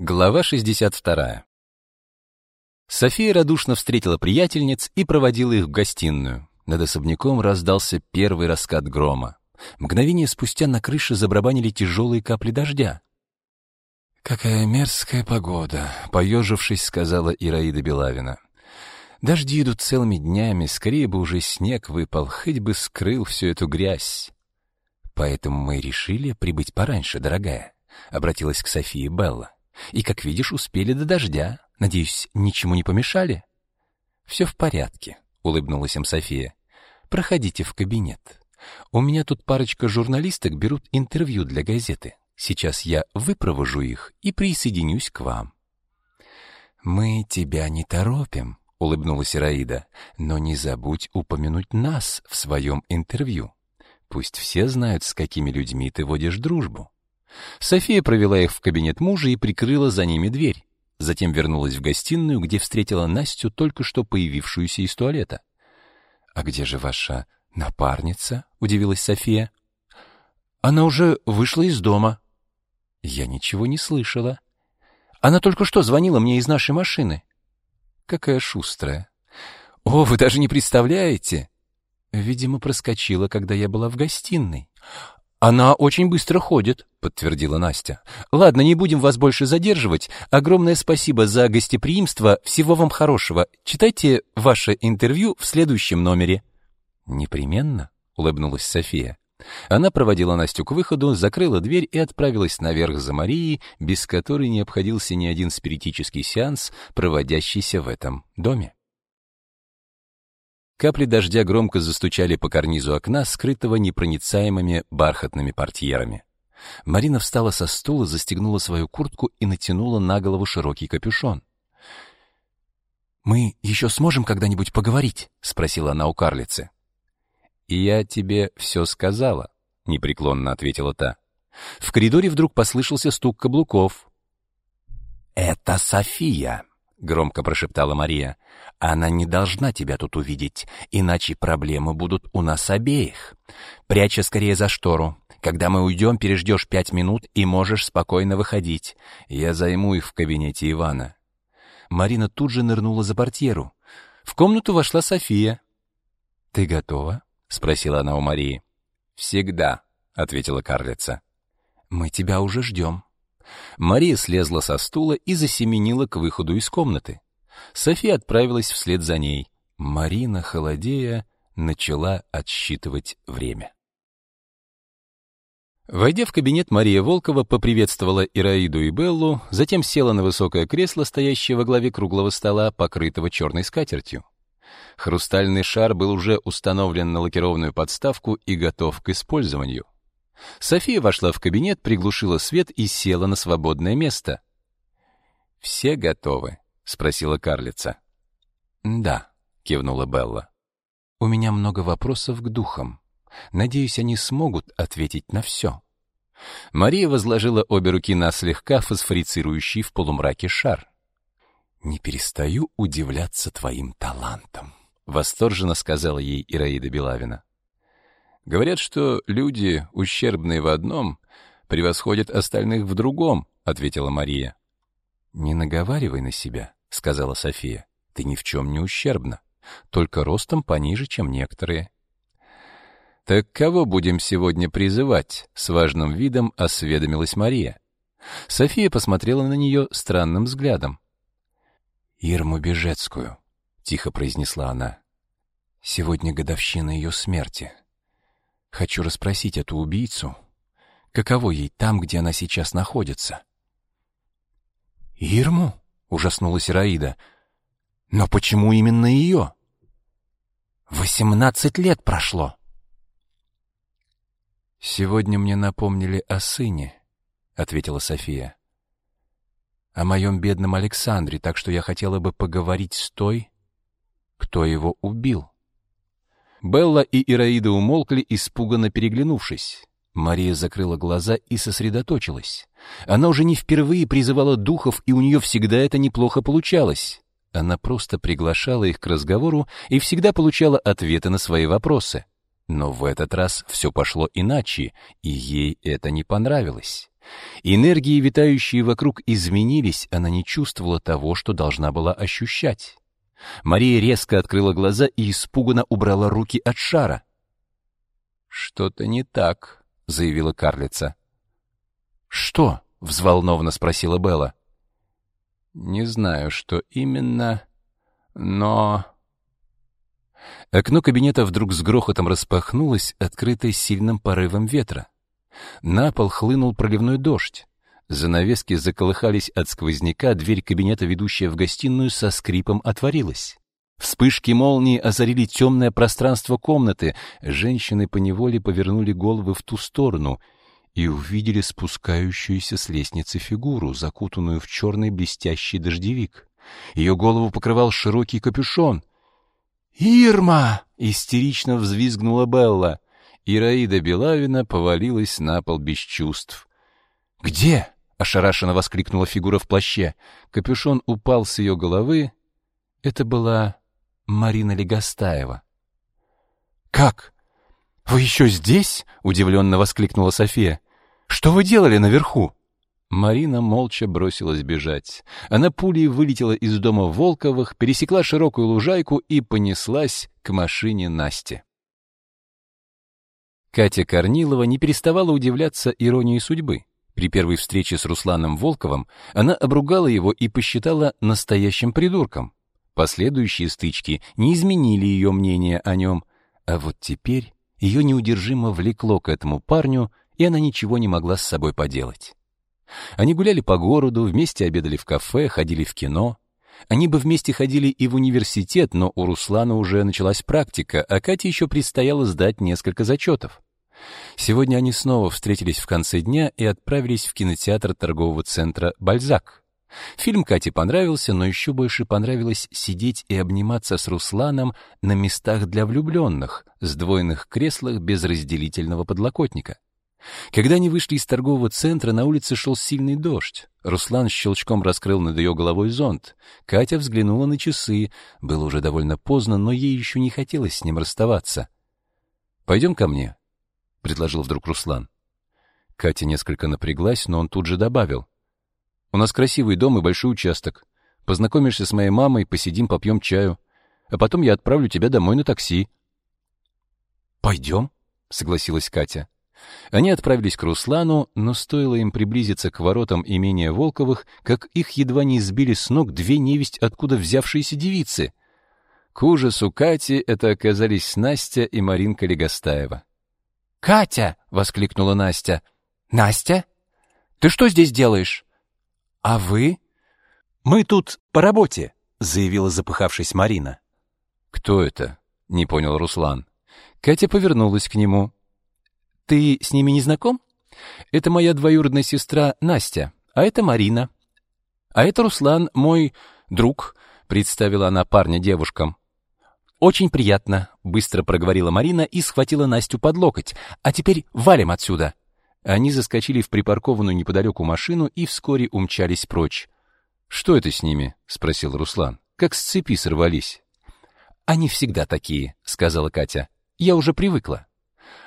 Глава 62. София радушно встретила приятельниц и проводила их в гостиную. Над особняком раздался первый раскат грома. Мгновение спустя на крыше забарабанили тяжелые капли дождя. «Какая мерзкая погода», — поежившись, сказала Ираида Белавина. «Дожди идут целыми днями, скорее бы уже снег выпал, хоть бы скрыл всю эту грязь». «Поэтому мы решили прибыть пораньше, дорогая», — обратилась к Софии Белла. «И, как видишь, успели до дождя. Надеюсь, ничему не помешали?» «Все в порядке», — улыбнулась им София. «Проходите в кабинет. У меня тут парочка журналисток берут интервью для газеты. Сейчас я выпровожу их и присоединюсь к вам». «Мы тебя не торопим», — улыбнулась Ираида, «но не забудь упомянуть нас в своем интервью. Пусть все знают, с какими людьми ты водишь дружбу». София провела их в кабинет мужа и прикрыла за ними дверь. Затем вернулась в гостиную, где встретила Настю, только что появившуюся из туалета. «А где же ваша напарница?» — удивилась София. «Она уже вышла из дома». «Я ничего не слышала. Она только что звонила мне из нашей машины». «Какая шустрая». «О, вы даже не представляете!» «Видимо, проскочила, когда я была в гостиной». «Она очень быстро ходит», — подтвердила Настя. «Ладно, не будем вас больше задерживать. Огромное спасибо за гостеприимство. Всего вам хорошего. Читайте ваше интервью в следующем номере». «Непременно», — улыбнулась София. Она проводила Настю к выходу, закрыла дверь и отправилась наверх за Марией, без которой не обходился ни один спиритический сеанс, проводящийся в этом доме. Капли дождя громко застучали по карнизу окна, скрытого непроницаемыми бархатными портьерами. Марина встала со стула, застегнула свою куртку и натянула на голову широкий капюшон. «Мы еще сможем когда-нибудь поговорить?» — спросила она у карлицы. «И я тебе все сказала», — непреклонно ответила та. В коридоре вдруг послышался стук каблуков. «Это София», — громко прошептала Мария. «Она не должна тебя тут увидеть, иначе проблемы будут у нас обеих. Прячься скорее за штору. Когда мы уйдем, переждешь пять минут и можешь спокойно выходить. Я займу их в кабинете Ивана». Марина тут же нырнула за портьеру. В комнату вошла София. «Ты готова?» — спросила она у Марии. «Всегда», — ответила карлица. «Мы тебя уже ждем». Мария слезла со стула и засеменила к выходу из комнаты. София отправилась вслед за ней. Марина, холодея, начала отсчитывать время. Войдя в кабинет, Мария Волкова поприветствовала Ираиду и Беллу, затем села на высокое кресло, стоящее во главе круглого стола, покрытого черной скатертью. Хрустальный шар был уже установлен на лакированную подставку и готов к использованию. София вошла в кабинет, приглушила свет и села на свободное место. «Все готовы?» — спросила карлица. «Да», — кивнула Белла. «У меня много вопросов к духам. Надеюсь, они смогут ответить на все». Мария возложила обе руки на слегка фосфорицирующий в полумраке шар. «Не перестаю удивляться твоим талантам», — восторженно сказала ей Ираида Белавина. Говорят, что люди, ущербные в одном, превосходят остальных в другом, ответила Мария. Не наговаривай на себя, сказала София. Ты ни в чем не ущербна, только ростом пониже, чем некоторые. Так кого будем сегодня призывать? с важным видом осведомилась Мария. София посмотрела на нее странным взглядом. Ирму Бежецкую, тихо произнесла она. Сегодня годовщина ее смерти. Хочу расспросить эту убийцу, каково ей там, где она сейчас находится. «Ирму?» — ужаснулась Ираида. «Но почему именно ее?» «Восемнадцать лет прошло!» «Сегодня мне напомнили о сыне», — ответила София. «О моем бедном Александре, так что я хотела бы поговорить с той, кто его убил». Белла и Ираида умолкли, испуганно переглянувшись. Мария закрыла глаза и сосредоточилась. Она уже не впервые призывала духов, и у нее всегда это неплохо получалось. Она просто приглашала их к разговору и всегда получала ответы на свои вопросы. Но в этот раз все пошло иначе, и ей это не понравилось. Энергии, витающие вокруг, изменились, она не чувствовала того, что должна была ощущать. Мария резко открыла глаза и испуганно убрала руки от шара. «Что-то не так», — заявила карлица. «Что?» — взволнованно спросила Белла. «Не знаю, что именно, но...» Окно кабинета вдруг с грохотом распахнулось, открытое сильным порывом ветра. На пол хлынул проливной дождь. Занавески заколыхались от сквозняка, дверь кабинета, ведущая в гостиную, со скрипом отворилась. Вспышки молнии озарили темное пространство комнаты. Женщины поневоле повернули головы в ту сторону и увидели спускающуюся с лестницы фигуру, закутанную в черный блестящий дождевик. Ее голову покрывал широкий капюшон. «Ирма!» — истерично взвизгнула Белла. Ираида Белавина повалилась на пол без чувств. «Где?» — ошарашенно воскликнула фигура в плаще. Капюшон упал с ее головы. Это была Марина Легостаева. «Как? Вы еще здесь?» — удивленно воскликнула София. «Что вы делали наверху?» Марина молча бросилась бежать. Она пулей вылетела из дома Волковых, пересекла широкую лужайку и понеслась к машине Насти. Катя Корнилова не переставала удивляться иронии судьбы. При первой встрече с Русланом Волковым она обругала его и посчитала настоящим придурком. Последующие стычки не изменили ее мнение о нем, а вот теперь ее неудержимо влекло к этому парню, и она ничего не могла с собой поделать. Они гуляли по городу, вместе обедали в кафе, ходили в кино. Они бы вместе ходили и в университет, но у Руслана уже началась практика, а Кате еще предстояло сдать несколько зачетов. Сегодня они снова встретились в конце дня и отправились в кинотеатр торгового центра «Бальзак». Фильм Кате понравился, но еще больше понравилось сидеть и обниматься с Русланом на местах для влюбленных, сдвоенных креслах без разделительного подлокотника. Когда они вышли из торгового центра, на улице шел сильный дождь. Руслан щелчком раскрыл над ее головой зонт. Катя взглянула на часы. Было уже довольно поздно, но ей еще не хотелось с ним расставаться. «Пойдем ко мне», предложил вдруг Руслан. Катя несколько напряглась, но он тут же добавил: "У нас красивый дом и большой участок. Познакомишься с моей мамой, посидим, попьем чаю, а потом я отправлю тебя домой на такси". «Пойдем», — согласилась Катя. Они отправились к Руслану, но стоило им приблизиться к воротам имения Волковых, как их едва не сбили с ног две невесть откуда взявшиеся девицы. К ужасу Кати это оказались Настя и Маринка Легостаева. «Катя!» — воскликнула Настя. «Настя? Ты что здесь делаешь?» «А вы?» «Мы тут по работе», — заявила запыхавшись Марина. «Кто это?» — не понял Руслан. Катя повернулась к нему. «Ты с ними не знаком? Это моя двоюродная сестра Настя, а это Марина. А это Руслан, мой друг», — представила она парня девушкам. «Очень приятно», — быстро проговорила Марина и схватила Настю под локоть. «А теперь валим отсюда». Они заскочили в припаркованную неподалеку машину и вскоре умчались прочь. «Что это с ними?» — спросил Руслан. «Как с цепи сорвались». «Они всегда такие», — сказала Катя. «Я уже привыкла».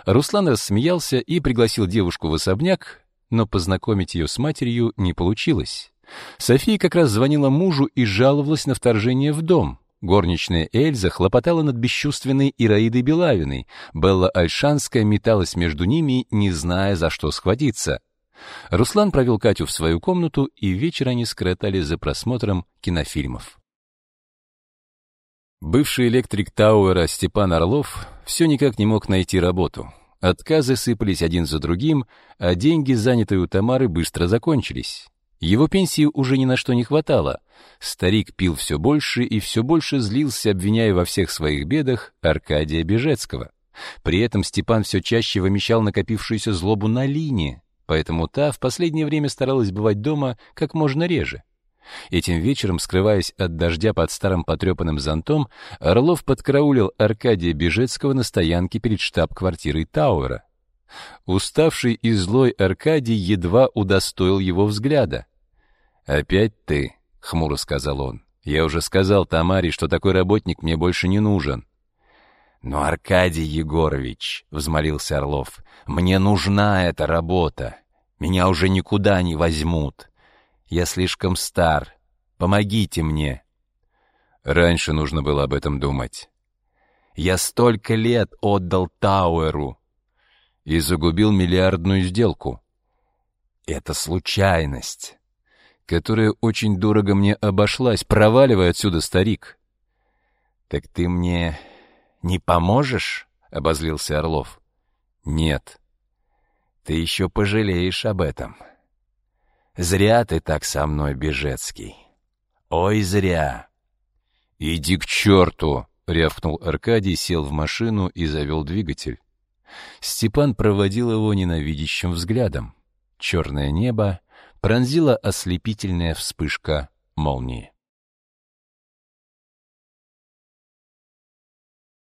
Руслан рассмеялся и пригласил девушку в особняк, но познакомить ее с матерью не получилось. София как раз звонила мужу и жаловалась на вторжение в дом. Горничная Эльза хлопотала над бесчувственной Ираидой Белавиной. Белла Альшанская металась между ними, не зная, за что схватиться. Руслан провел Катю в свою комнату, и вечер они скоротали за просмотром кинофильмов. Бывший электрик Тауэра Степан Орлов все никак не мог найти работу. Отказы сыпались один за другим, а деньги, занятые у Тамары, быстро закончились. Его пенсии уже ни на что не хватало. Старик пил все больше и все больше злился, обвиняя во всех своих бедах Аркадия Бежецкого. При этом Степан все чаще вымещал накопившуюся злобу на Лине, поэтому та в последнее время старалась бывать дома как можно реже. Этим вечером, скрываясь от дождя под старым потрепанным зонтом, Орлов подкараулил Аркадия Бежецкого на стоянке перед штаб-квартирой Тауэра. Уставший и злой Аркадий едва удостоил его взгляда. «Опять ты», — хмуро сказал он. «Я уже сказал Тамаре, что такой работник мне больше не нужен». «Но, Аркадий Егорович», — взмолился Орлов, — «мне нужна эта работа. Меня уже никуда не возьмут. Я слишком стар. Помогите мне». Раньше нужно было об этом думать. Я столько лет отдал Тауэру и загубил миллиардную сделку. Это случайность, которая очень дорого мне обошлась. Проваливай отсюда, старик. Так ты мне не поможешь? обозлился Орлов. Нет. Ты еще пожалеешь об этом. Зря ты так со мной, Бежецкий. Ой, зря. Иди к черту! — рявкнул Аркадий, сел в машину и завел двигатель. Степан проводил его ненавидящим взглядом. Черное небо пронзила ослепительная вспышка молнии.